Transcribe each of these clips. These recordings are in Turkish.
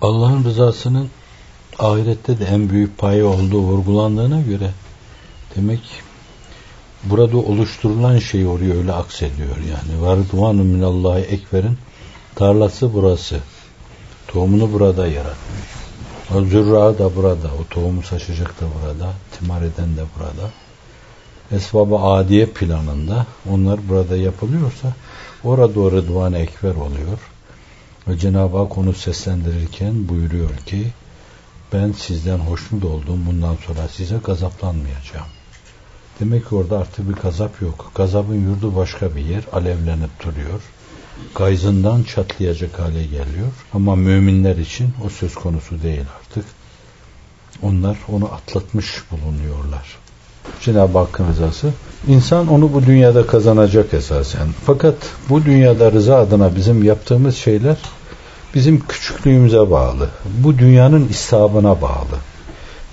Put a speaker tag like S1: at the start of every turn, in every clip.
S1: Allah'ın rızasının ahirette de en büyük payı olduğu vurgulandığına göre demek burada oluşturulan şey oraya öyle aksediyor yani. Varduvanu minallahi ekberin tarlası burası. Tohumunu burada yaratmış. O zürra da burada. O tohumu saçacak da burada. Timar eden de burada. Esbab-ı adiye planında onlar burada yapılıyorsa orada o rıdvan ekber oluyor. Ve Cenab-ı Hak onu seslendirirken buyuruyor ki ben sizden hoşnut oldum bundan sonra size gazaplanmayacağım. Demek ki orada artık bir gazap yok. Gazabın yurdu başka bir yer. Alevlenip duruyor. Gayzından çatlayacak hale geliyor. Ama müminler için o söz konusu değil artık. Onlar onu atlatmış bulunuyorlar. Cenab-ı Hakk'ın rızası. İnsan onu bu dünyada kazanacak esasen. Fakat bu dünyada rıza adına bizim yaptığımız şeyler bizim küçüklüğümüze bağlı. Bu dünyanın istabına bağlı.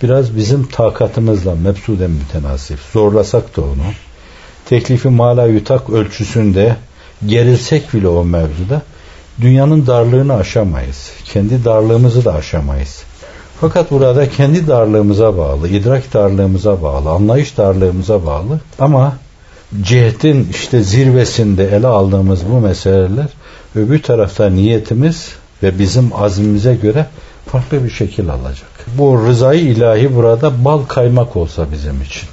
S1: Biraz bizim takatımızla mebsuden mütenasip. Zorlasak da onu. Teklifi mala yutak ölçüsünde gerilsek bile o mevzuda dünyanın darlığını aşamayız. Kendi darlığımızı da aşamayız. Fakat burada kendi darlığımıza bağlı, idrak darlığımıza bağlı, anlayış darlığımıza bağlı ama cihetin işte zirvesinde ele aldığımız bu meseleler öbür tarafta niyetimiz ve bizim azmimize göre farklı bir şekil alacak. Bu rızayı ilahi burada bal kaymak olsa bizim için.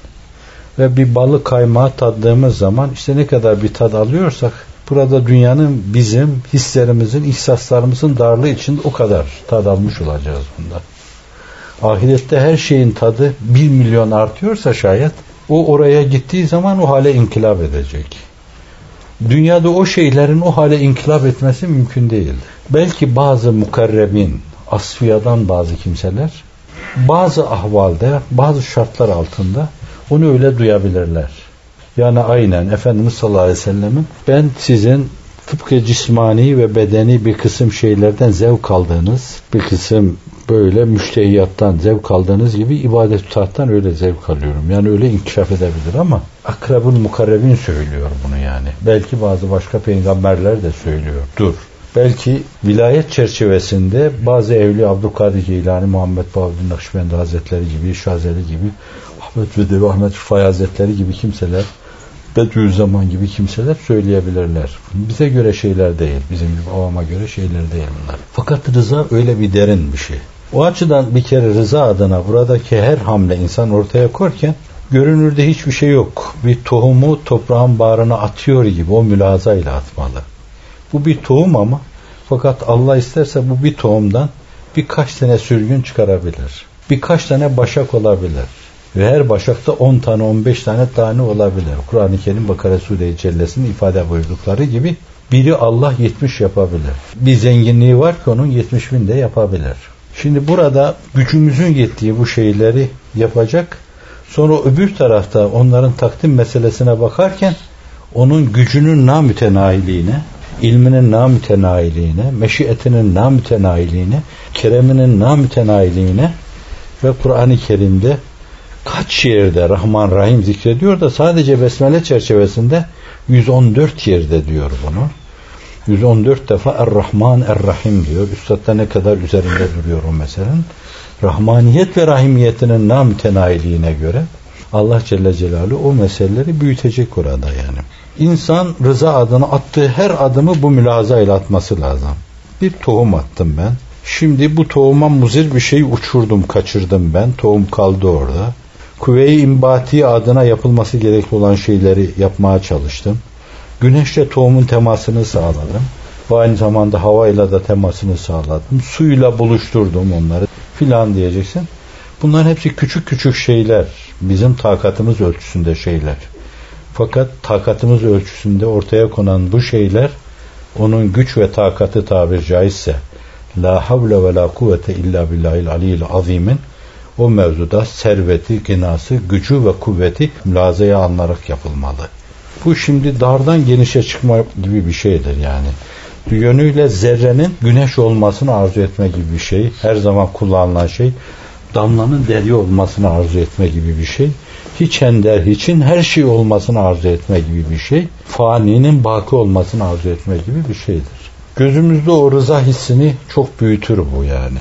S1: Ve bir balı kaymağı tattığımız zaman işte ne kadar bir tad alıyorsak burada dünyanın bizim hislerimizin, ihsaslarımızın darlığı için o kadar tad almış olacağız bundan. Ahirette her şeyin tadı bir milyon artıyorsa şayet o oraya gittiği zaman o hale inkılap edecek. Dünyada o şeylerin o hale inkılap etmesi mümkün değil. Belki bazı mukarrebin, asfiyadan bazı kimseler bazı ahvalde, bazı şartlar altında onu öyle duyabilirler. Yani aynen Efendimiz sallallahu aleyhi ve sellemin ben sizin tıpkı cismani ve bedeni bir kısım şeylerden zevk aldığınız, bir kısım böyle müştehiyattan zevk aldığınız gibi ibadet taattan öyle zevk alıyorum. Yani öyle inkişaf edebilir ama akrabın mukarrebin söylüyor bunu yani. Belki bazı başka peygamberler de söylüyor. Dur. Belki vilayet çerçevesinde bazı evli Abdülkadir Geylani, Muhammed Bahuddin Nakşibendi Hazretleri gibi, Şazeli gibi, Ahmet Vedevi Ahmet Rıfai Hazretleri gibi kimseler Bediüzzaman gibi kimseler söyleyebilirler. Bize göre şeyler değil. Bizim gibi avama göre şeyler değil bunlar. Fakat rıza öyle bir derin bir şey. O açıdan bir kere rıza adına buradaki her hamle insan ortaya korken görünürde hiçbir şey yok. Bir tohumu toprağın bağrına atıyor gibi o mülazayla atmalı. Bu bir tohum ama fakat Allah isterse bu bir tohumdan birkaç tane sürgün çıkarabilir. Birkaç tane başak olabilir. Ve her başakta 10 tane 15 tane tane olabilir. Kur'an-ı Kerim Bakara Sure-i Cellesi'nin ifade buyurdukları gibi biri Allah 70 yapabilir. Bir zenginliği var ki onun 70 bin de yapabilir. Şimdi burada gücümüzün yettiği bu şeyleri yapacak. Sonra öbür tarafta onların takdim meselesine bakarken onun gücünün namütenahiliğine, ilminin namütenahiliğine, meşiyetinin namütenahiliğine, kereminin namütenahiliğine ve Kur'an-ı Kerim'de kaç yerde Rahman Rahim zikrediyor da sadece Besmele çerçevesinde 114 yerde diyor bunu. 114 defa Er-Rahman Er-Rahim diyor. Üstad'da ne kadar üzerinde duruyor o meselenin. Rahmaniyet ve rahimiyetinin namütenayiliğine göre Allah Celle Celaluhu o meseleleri büyütecek orada yani. İnsan rıza adına attığı her adımı bu mülaza ile atması lazım. Bir tohum attım ben. Şimdi bu tohuma muzir bir şey uçurdum, kaçırdım ben. Tohum kaldı orada. Kuvve-i imbati adına yapılması gerekli olan şeyleri yapmaya çalıştım. Güneşle tohumun temasını sağladım. Ve aynı zamanda havayla da temasını sağladım. Suyla buluşturdum onları filan diyeceksin. Bunların hepsi küçük küçük şeyler. Bizim takatımız ölçüsünde şeyler. Fakat takatımız ölçüsünde ortaya konan bu şeyler onun güç ve takatı tabir caizse la havle ve la kuvvete illa billahil aliyil azimin o mevzuda serveti, ginası, gücü ve kuvveti mülazaya alınarak yapılmalı. Bu şimdi dardan genişe çıkma gibi bir şeydir yani. Yönüyle zerrenin güneş olmasını arzu etme gibi bir şey. Her zaman kullanılan şey. Damlanın deri olmasını arzu etme gibi bir şey. Hiç ender hiçin her şey olmasını arzu etme gibi bir şey. Faninin baki olmasını arzu etme gibi bir şeydir. Gözümüzde o rıza hissini çok büyütür bu yani.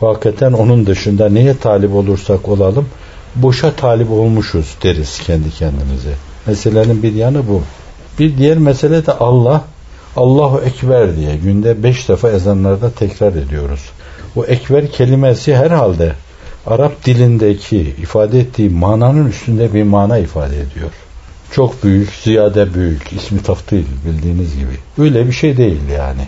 S1: Hakikaten onun dışında neye talip olursak olalım boşa talip olmuşuz deriz kendi kendimize. Meselenin bir yanı bu. Bir diğer mesele de Allah Allahu Ekber diye günde beş defa ezanlarda tekrar ediyoruz. O ekber kelimesi herhalde Arap dilindeki ifade ettiği mananın üstünde bir mana ifade ediyor. Çok büyük, ziyade büyük, ismi taftil bildiğiniz gibi. Öyle bir şey değil yani.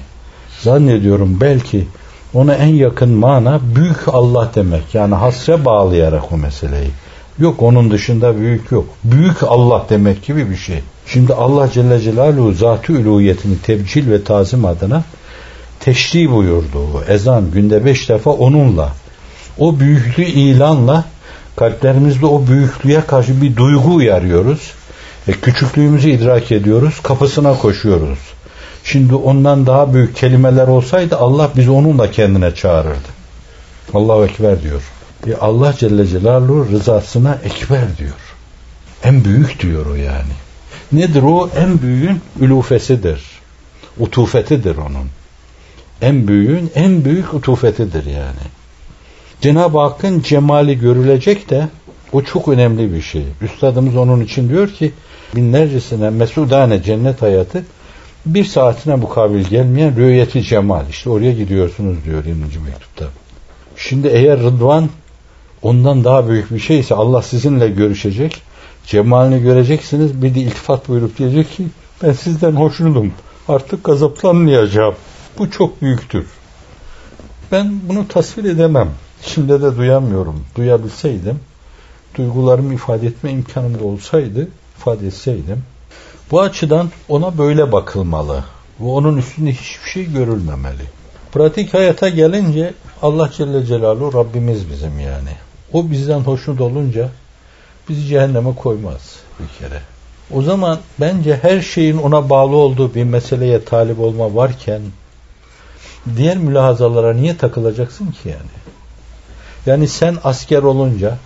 S1: Zannediyorum belki ona en yakın mana büyük Allah demek. Yani hasre bağlayarak o meseleyi. Yok onun dışında büyük yok. Büyük Allah demek gibi bir şey. Şimdi Allah Celle Celaluhu zatı uluhiyetini tebcil ve tazim adına teşri buyurdu. Ezan günde beş defa onunla. O büyüklüğü ilanla kalplerimizde o büyüklüğe karşı bir duygu uyarıyoruz. E, küçüklüğümüzü idrak ediyoruz. Kapısına koşuyoruz. Şimdi ondan daha büyük kelimeler olsaydı Allah bizi onunla kendine çağırırdı. Allahu Ekber diyor. E Allah Celle Celaluhu rızasına ekber diyor. En büyük diyor o yani. Nedir o? En büyüğün ülufesidir. Utufetidir onun. En büyüğün en büyük utufetidir yani. Cenab-ı Hakk'ın cemali görülecek de o çok önemli bir şey. Üstadımız onun için diyor ki binlercesine mesudane cennet hayatı bir saatine mukabil gelmeyen rüyeti cemal. İşte oraya gidiyorsunuz diyor 20. mektupta. Şimdi eğer Rıdvan ondan daha büyük bir şeyse Allah sizinle görüşecek. Cemalini göreceksiniz. Bir de iltifat buyurup diyecek ki ben sizden hoşnutum. Artık gazaplanmayacağım. Bu çok büyüktür. Ben bunu tasvir edemem. Şimdi de duyamıyorum. Duyabilseydim, duygularımı ifade etme imkanım da olsaydı, ifade etseydim. Bu açıdan ona böyle bakılmalı. Ve onun üstünde hiçbir şey görülmemeli. Pratik hayata gelince Allah Celle Celaluhu Rabbimiz bizim yani. O bizden hoşnut olunca bizi cehenneme koymaz bir kere. O zaman bence her şeyin ona bağlı olduğu bir meseleye talip olma varken diğer mülahazalara niye takılacaksın ki yani? Yani sen asker olunca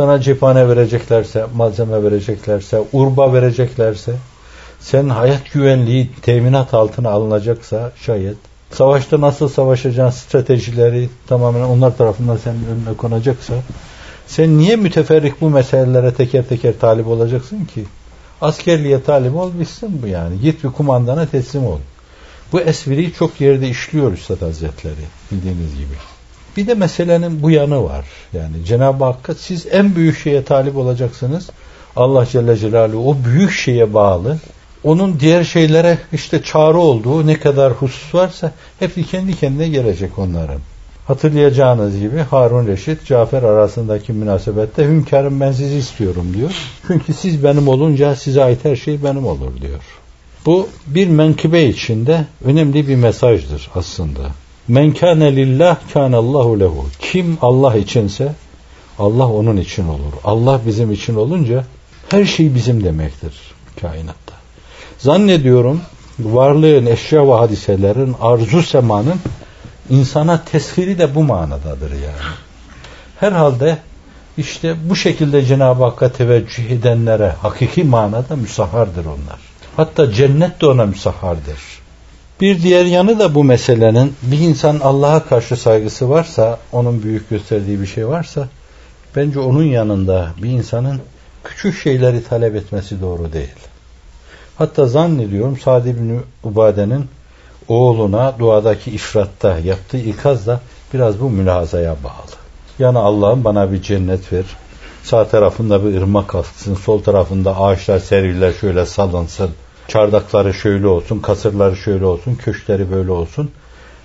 S1: sana cephane vereceklerse, malzeme vereceklerse, urba vereceklerse, sen hayat güvenliği teminat altına alınacaksa şayet, savaşta nasıl savaşacağın stratejileri tamamen onlar tarafından senin önüne konacaksa, sen niye müteferrik bu meselelere teker teker talip olacaksın ki? Askerliğe talip ol bu yani. Git bir kumandana teslim ol. Bu espriyi çok yerde işliyor Üstad Hazretleri bildiğiniz gibi. Bir de meselenin bu yanı var. Yani Cenab-ı Hakk'a siz en büyük şeye talip olacaksınız. Allah Celle Celaluhu o büyük şeye bağlı. Onun diğer şeylere işte çağrı olduğu ne kadar husus varsa hepsi kendi kendine gelecek onların. Hatırlayacağınız gibi Harun Reşit Cafer arasındaki münasebette hünkârım ben sizi istiyorum diyor. Çünkü siz benim olunca size ait her şey benim olur diyor. Bu bir menkıbe içinde önemli bir mesajdır aslında. Men kâne lillah kânallahu lehu. Kim Allah içinse Allah onun için olur. Allah bizim için olunca her şey bizim demektir kainatta. Zannediyorum varlığın, eşya ve hadiselerin, arzu semanın insana teshiri de bu manadadır yani. Herhalde işte bu şekilde Cenab-ı Hakk'a teveccüh edenlere hakiki manada müsahardır onlar. Hatta cennet de ona müsahardır. Bir diğer yanı da bu meselenin bir insan Allah'a karşı saygısı varsa, onun büyük gösterdiği bir şey varsa, bence onun yanında bir insanın küçük şeyleri talep etmesi doğru değil. Hatta zannediyorum Sa'd ibn Ubade'nin oğluna duadaki ifratta yaptığı ikaz da biraz bu mülazaya bağlı. Yani Allah'ım bana bir cennet ver. Sağ tarafında bir ırmak aksın, sol tarafında ağaçlar, serviler şöyle salınsın çardakları şöyle olsun, kasırları şöyle olsun, köşkleri böyle olsun.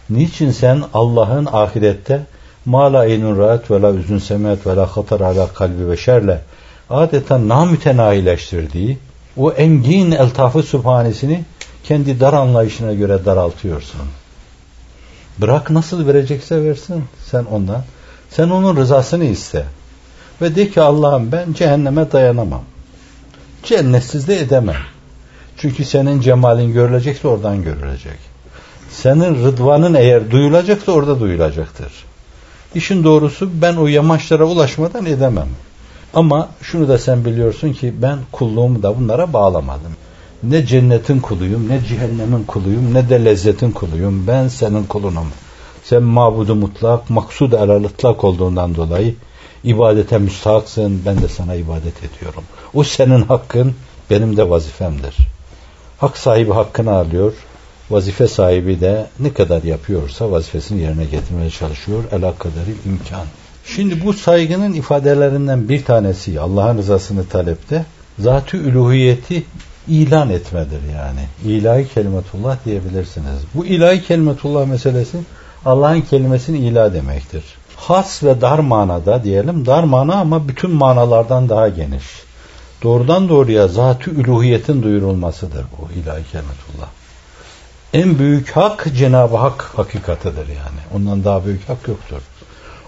S1: Niçin sen Allah'ın ahirette ma la aynun rahat ve la üzün semet ve la hatar ala kalbi beşerle adeta namütenahileştirdiği o engin eltafı sübhanesini kendi dar anlayışına göre daraltıyorsun. Bırak nasıl verecekse versin sen ondan. Sen onun rızasını iste. Ve de ki Allah'ım ben cehenneme dayanamam. Cennetsiz de edemem. Çünkü senin cemalin görülecekse oradan görülecek. Senin rıdvanın eğer duyulacaksa orada duyulacaktır. İşin doğrusu ben o yamaçlara ulaşmadan edemem. Ama şunu da sen biliyorsun ki ben kulluğumu da bunlara bağlamadım. Ne cennetin kuluyum, ne cehennemin kuluyum, ne de lezzetin kuluyum. Ben senin kulunum. Sen mabudu mutlak, maksud elal ıtlak olduğundan dolayı ibadete müstahaksın. Ben de sana ibadet ediyorum. O senin hakkın, benim de vazifemdir. Hak sahibi hakkını alıyor. Vazife sahibi de ne kadar yapıyorsa vazifesini yerine getirmeye çalışıyor. Ela kaderi imkan. Şimdi bu saygının ifadelerinden bir tanesi Allah'ın rızasını talepte zatü üluhiyeti ilan etmedir yani. İlahi kelimetullah diyebilirsiniz. Bu ilahi kelimetullah meselesi Allah'ın kelimesini ilah demektir. Has ve dar manada diyelim. Dar mana ama bütün manalardan daha geniş. Doğrudan doğruya zatü üluhiyetin duyurulmasıdır bu ilahi kelimetullah. En büyük hak Cenab-ı Hak hakikatıdır yani. Ondan daha büyük hak yoktur.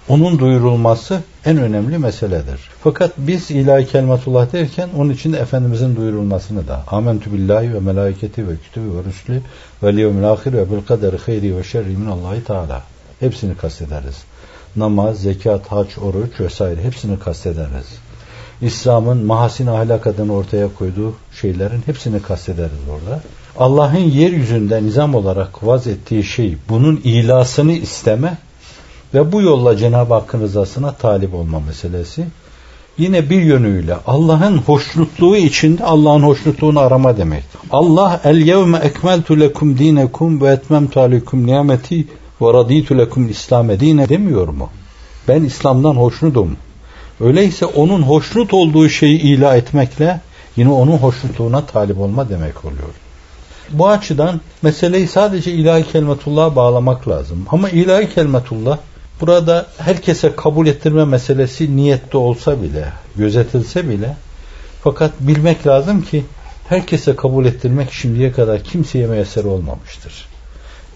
S1: Onun duyurulması en önemli meseledir. Fakat biz ilahi kelimetullah derken onun için Efendimizin duyurulmasını da amentü billahi ve melaiketi ve kütübü ve rüslü ve liyevmil ahir ve bil kaderi hayri ve şerri minallahi teala. Hepsini kastederiz. Namaz, zekat, hac, oruç vesaire hepsini kastederiz. İslam'ın mahasin ahlak adını ortaya koyduğu şeylerin hepsini kastederiz orada. Allah'ın yeryüzünde nizam olarak vaz ettiği şey bunun ilasını isteme ve bu yolla Cenab-ı Hakk'ın rızasına talip olma meselesi. Yine bir yönüyle Allah'ın hoşnutluğu içinde Allah'ın hoşnutluğunu arama demek. Allah el yevme ekmeltu lekum dinekum ve etmemtu aleykum nimeti ve raditu lekum İslam dine demiyor mu? Ben İslam'dan hoşnutum. Öyleyse onun hoşnut olduğu şeyi ilah etmekle yine onun hoşnutluğuna talip olma demek oluyor. Bu açıdan meseleyi sadece ilahi kelimetullah'a bağlamak lazım. Ama ilahi kelimetullah burada herkese kabul ettirme meselesi niyette olsa bile, gözetilse bile fakat bilmek lazım ki herkese kabul ettirmek şimdiye kadar kimseye müyesser olmamıştır.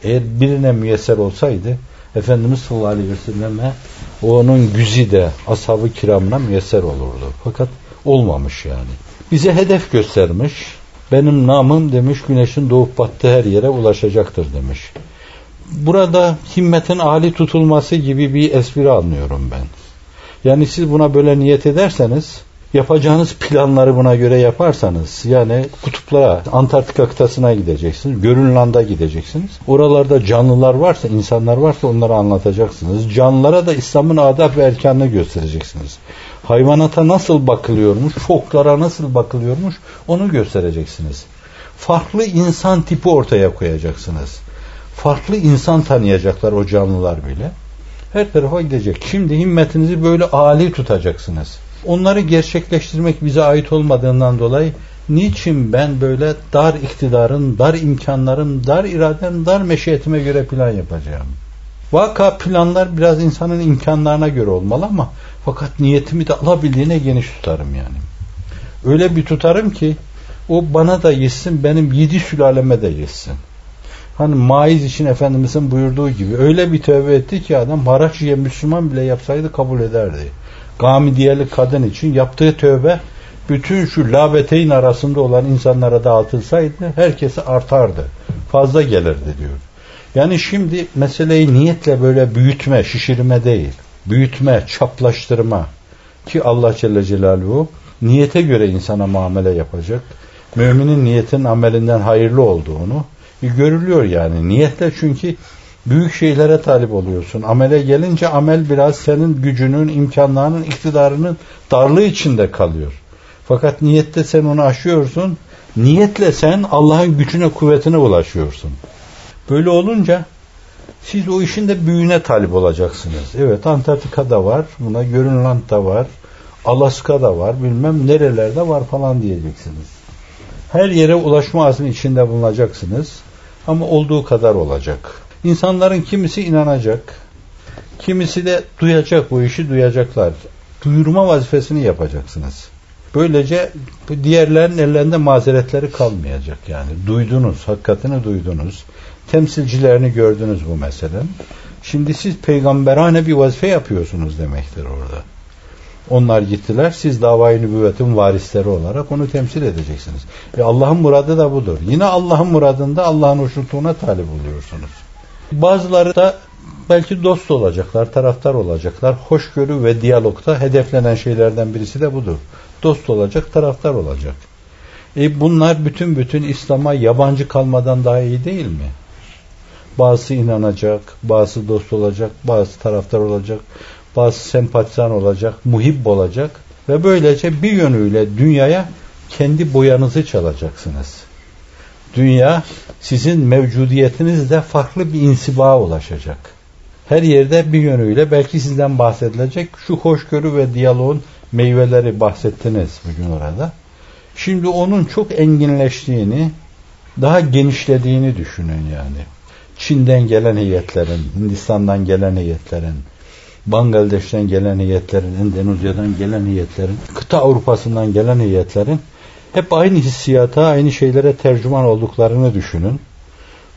S1: Eğer birine müyesser olsaydı Efendimiz sallallahu aleyhi ve selleme onun güzi de ashab-ı kiramına müyesser olurdu. Fakat olmamış yani. Bize hedef göstermiş. Benim namım demiş güneşin doğup battığı her yere ulaşacaktır demiş. Burada himmetin âli tutulması gibi bir espri anlıyorum ben. Yani siz buna böyle niyet ederseniz yapacağınız planları buna göre yaparsanız yani kutuplara, Antarktika kıtasına gideceksiniz, Görünland'a gideceksiniz. Oralarda canlılar varsa, insanlar varsa onları anlatacaksınız. Canlılara da İslam'ın adab ve erkanını göstereceksiniz. Hayvanata nasıl bakılıyormuş, foklara nasıl bakılıyormuş onu göstereceksiniz. Farklı insan tipi ortaya koyacaksınız. Farklı insan tanıyacaklar o canlılar bile. Her tarafa gidecek. Şimdi himmetinizi böyle âli tutacaksınız. Onları gerçekleştirmek bize ait olmadığından dolayı niçin ben böyle dar iktidarın, dar imkanların, dar iradem, dar meşiyetime göre plan yapacağım? Vaka planlar biraz insanın imkanlarına göre olmalı ama fakat niyetimi de alabildiğine geniş tutarım yani. Öyle bir tutarım ki o bana da yesin, benim yedi sülaleme de yesin. Hani maiz için Efendimizin buyurduğu gibi öyle bir tövbe etti ki adam haraç yiyen Müslüman bile yapsaydı kabul ederdi. Gamidiyeli kadın için yaptığı tövbe bütün şu labeteyn arasında olan insanlara dağıtılsaydı herkese artardı. Fazla gelirdi diyor. Yani şimdi meseleyi niyetle böyle büyütme, şişirme değil. Büyütme, çaplaştırma. Ki Allah Celle Celaluhu niyete göre insana muamele yapacak. Müminin niyetin amelinden hayırlı olduğunu görülüyor yani. Niyetle çünkü büyük şeylere talip oluyorsun. Amele gelince amel biraz senin gücünün, imkanlarının, iktidarının darlığı içinde kalıyor. Fakat niyette sen onu aşıyorsun. Niyetle sen Allah'ın gücüne, kuvvetine ulaşıyorsun. Böyle olunca siz o işin de büyüğüne talip olacaksınız. Evet Antarktika'da var, buna Grönland'da var, Alaska'da var, bilmem nerelerde var falan diyeceksiniz. Her yere ulaşma azmi içinde bulunacaksınız. Ama olduğu kadar olacak. İnsanların kimisi inanacak, kimisi de duyacak bu işi duyacaklar. Duyurma vazifesini yapacaksınız. Böylece diğerlerin ellerinde mazeretleri kalmayacak yani. Duydunuz, hakikatini duydunuz. Temsilcilerini gördünüz bu meselenin. Şimdi siz peygamberane bir vazife yapıyorsunuz demektir orada. Onlar gittiler. Siz davayı nübüvvetin varisleri olarak onu temsil edeceksiniz. E Allah'ın muradı da budur. Yine Allah'ın muradında Allah'ın hoşnutluğuna talip oluyorsunuz. Bazıları da belki dost olacaklar, taraftar olacaklar. Hoşgörü ve diyalogta hedeflenen şeylerden birisi de budur. Dost olacak, taraftar olacak. E bunlar bütün bütün İslam'a yabancı kalmadan daha iyi değil mi? Bazısı inanacak, bazısı dost olacak, bazı taraftar olacak, bazı sempatizan olacak, muhib olacak ve böylece bir yönüyle dünyaya kendi boyanızı çalacaksınız. Dünya sizin mevcudiyetinizde farklı bir insiba ulaşacak. Her yerde bir yönüyle belki sizden bahsedilecek şu hoşgörü ve diyaloğun meyveleri bahsettiniz bugün orada. Şimdi onun çok enginleştiğini, daha genişlediğini düşünün yani. Çin'den gelen heyetlerin, Hindistan'dan gelen heyetlerin, Bangladeş'ten gelen heyetlerin, Endonezya'dan gelen heyetlerin, kıta Avrupa'sından gelen heyetlerin hep aynı hissiyata, aynı şeylere tercüman olduklarını düşünün.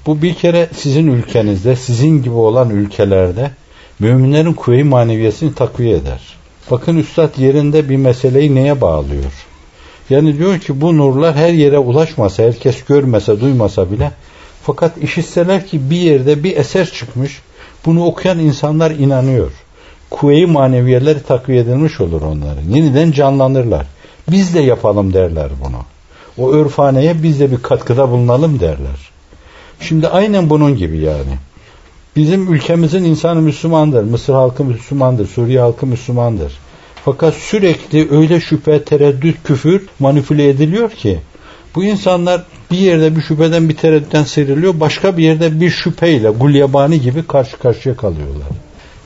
S1: Bu bir kere sizin ülkenizde, sizin gibi olan ülkelerde müminlerin kuvve-i maneviyesini takviye eder. Bakın Üstad yerinde bir meseleyi neye bağlıyor? Yani diyor ki bu nurlar her yere ulaşmasa, herkes görmese, duymasa bile fakat işitseler ki bir yerde bir eser çıkmış, bunu okuyan insanlar inanıyor. Kuvve-i maneviyeleri takviye edilmiş olur onların. Yeniden canlanırlar. Biz de yapalım derler bunu. O örfaneye biz de bir katkıda bulunalım derler. Şimdi aynen bunun gibi yani. Bizim ülkemizin insanı Müslümandır. Mısır halkı Müslümandır. Suriye halkı Müslümandır. Fakat sürekli öyle şüphe, tereddüt, küfür manipüle ediliyor ki bu insanlar bir yerde bir şüpheden bir tereddütten sıyrılıyor. Başka bir yerde bir şüpheyle gulyabani gibi karşı karşıya kalıyorlar.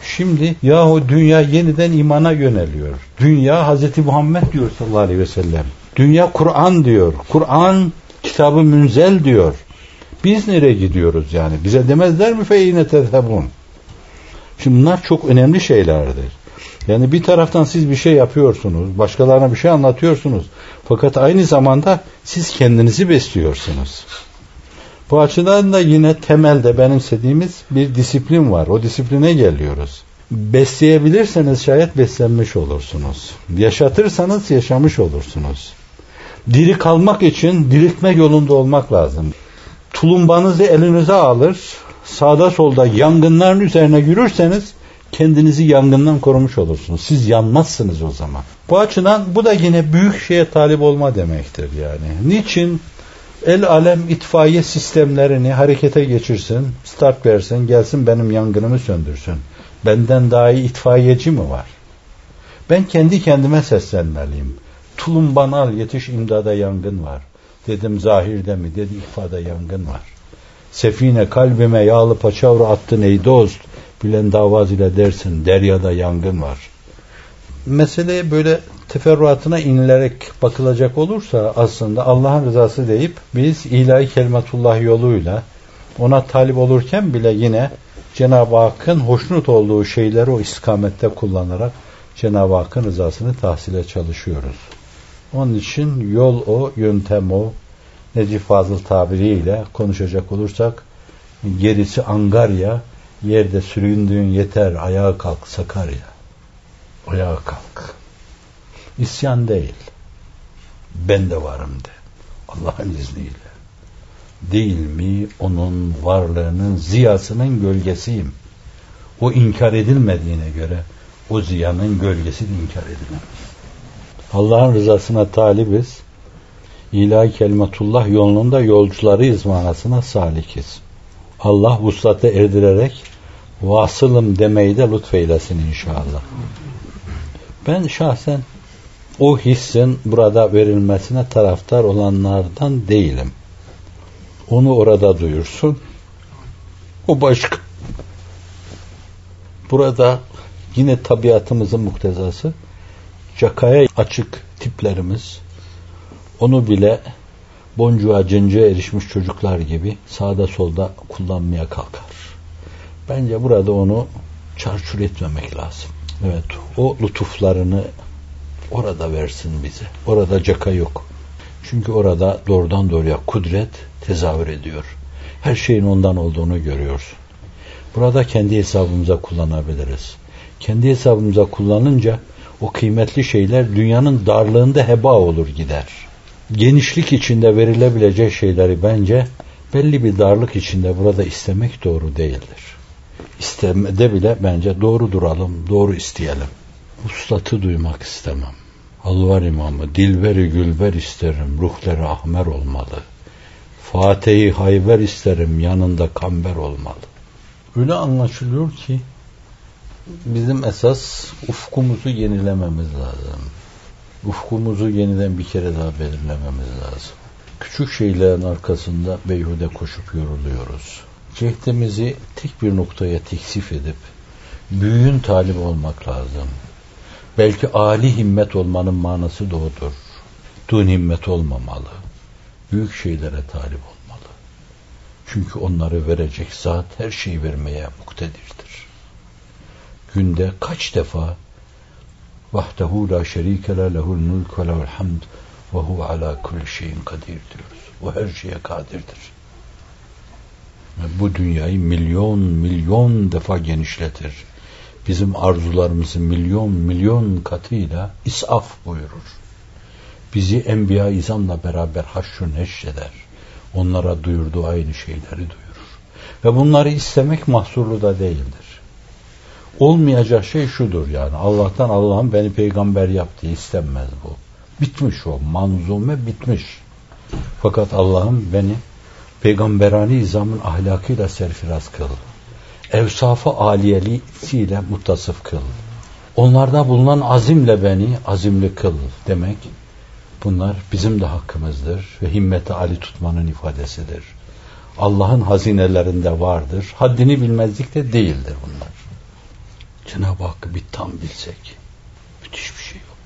S1: Şimdi yahu dünya yeniden imana yöneliyor. Dünya Hazreti Muhammed diyor sallallahu aleyhi ve sellem. Dünya Kur'an diyor. Kur'an kitabı münzel diyor. Biz nereye gidiyoruz yani? Bize demezler mi feyine tezhebun? Şimdi bunlar çok önemli şeylerdir. Yani bir taraftan siz bir şey yapıyorsunuz, başkalarına bir şey anlatıyorsunuz. Fakat aynı zamanda siz kendinizi besliyorsunuz. Bu açıdan da yine temelde benimsediğimiz bir disiplin var. O disipline geliyoruz. Besleyebilirseniz şayet beslenmiş olursunuz. Yaşatırsanız yaşamış olursunuz. Diri kalmak için diriltme yolunda olmak lazım. Tulumbanızı elinize alır, sağda solda yangınların üzerine yürürseniz kendinizi yangından korumuş olursunuz. Siz yanmazsınız o zaman. Bu açıdan bu da yine büyük şeye talip olma demektir yani. Niçin? El alem itfaiye sistemlerini harekete geçirsin, start versin, gelsin benim yangınımı söndürsün. Benden daha iyi itfaiyeci mi var? Ben kendi kendime seslenmeliyim. Tulumban al yetiş imdada yangın var. Dedim zahirde mi? Dedi ifade yangın var. Sefine kalbime yağlı paçavra attın ey dost. Bilen davaz ile dersin deryada yangın var. Meseleye böyle teferruatına inilerek bakılacak olursa aslında Allah'ın rızası deyip biz ilahi kelimetullah yoluyla ona talip olurken bile yine Cenab-ı Hakk'ın hoşnut olduğu şeyleri o istikamette kullanarak Cenab-ı Hakk'ın rızasını tahsile çalışıyoruz. Onun için yol o, yöntem o. Necip Fazıl tabiriyle konuşacak olursak gerisi Angarya, yerde süründüğün yeter, ayağa kalk Sakarya. Ayağa kalk. İsyan değil. Ben de varım de. Allah'ın izniyle. Değil mi onun varlığının ziyasının gölgesiyim. O inkar edilmediğine göre o ziyanın gölgesi de inkar edilemez. Allah'ın rızasına talibiz. İlahi kelimetullah yolunda yolcularıyız manasına salikiz. Allah vuslata erdirerek vasılım demeyi de lütfeylesin inşallah. Ben şahsen o hissin burada verilmesine taraftar olanlardan değilim. Onu orada duyursun. O başka. Burada yine tabiatımızın muktezası cakaya açık tiplerimiz onu bile boncuğa cıncığa erişmiş çocuklar gibi sağda solda kullanmaya kalkar. Bence burada onu çarçur etmemek lazım. Evet o lütuflarını orada versin bize. Orada caka yok. Çünkü orada doğrudan doğruya kudret tezahür ediyor. Her şeyin ondan olduğunu görüyorsun. Burada kendi hesabımıza kullanabiliriz. Kendi hesabımıza kullanınca o kıymetli şeyler dünyanın darlığında heba olur gider. Genişlik içinde verilebilecek şeyleri bence belli bir darlık içinde burada istemek doğru değildir. İstemede bile bence doğru duralım, doğru isteyelim. Uslatı duymak istemem. Alvar imamı, dilberi gülber isterim, ruhları ahmer olmalı. Fatih'i hayber isterim, yanında kamber olmalı. Öyle anlaşılıyor ki bizim esas ufkumuzu yenilememiz lazım. Ufkumuzu yeniden bir kere daha belirlememiz lazım. Küçük şeylerin arkasında beyhude koşup yoruluyoruz. Cehdimizi tek bir noktaya teksif edip büyüğün talip olmak lazım. Belki âli himmet olmanın manası da odur. Dün himmet olmamalı. Büyük şeylere talip olmalı. Çünkü onları verecek zat her şeyi vermeye muktedirdir. Günde kaç defa vahdehu la şerike la lehul mulk ve lehul hamd ve huve ala kulli şeyin kadir diyoruz. O her şeye kadirdir. Bu dünyayı milyon milyon defa genişletir bizim arzularımızı milyon milyon katıyla isaf buyurur. Bizi enbiya izamla beraber haşrun neşreder. Onlara duyurduğu aynı şeyleri duyurur. Ve bunları istemek mahsurlu da değildir. Olmayacak şey şudur yani Allah'tan Allah'ım beni peygamber yaptı istenmez bu. Bitmiş o manzume bitmiş. Fakat Allah'ım beni peygamberani izamın ahlakıyla serfiraz kıl evsafı aliyelisiyle muttasıf kıl. Onlarda bulunan azimle beni azimli kıl demek. Bunlar bizim de hakkımızdır ve himmeti ali tutmanın ifadesidir. Allah'ın hazinelerinde vardır. Haddini bilmezlik de değildir bunlar. Cenab-ı Hakk'ı bir tam bilsek müthiş bir şey yok.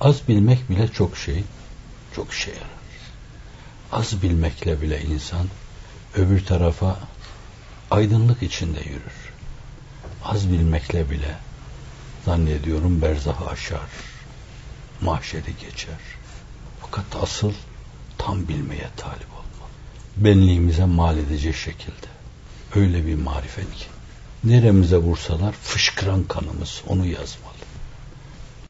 S1: Az bilmek bile çok şey, çok şey yarar. Az bilmekle bile insan öbür tarafa aydınlık içinde yürür. Az bilmekle bile zannediyorum berzahı aşar, mahşeri geçer. Fakat asıl tam bilmeye talip olmalı. Benliğimize mal edecek şekilde. Öyle bir marifet ki. Neremize vursalar fışkıran kanımız onu yazmalı.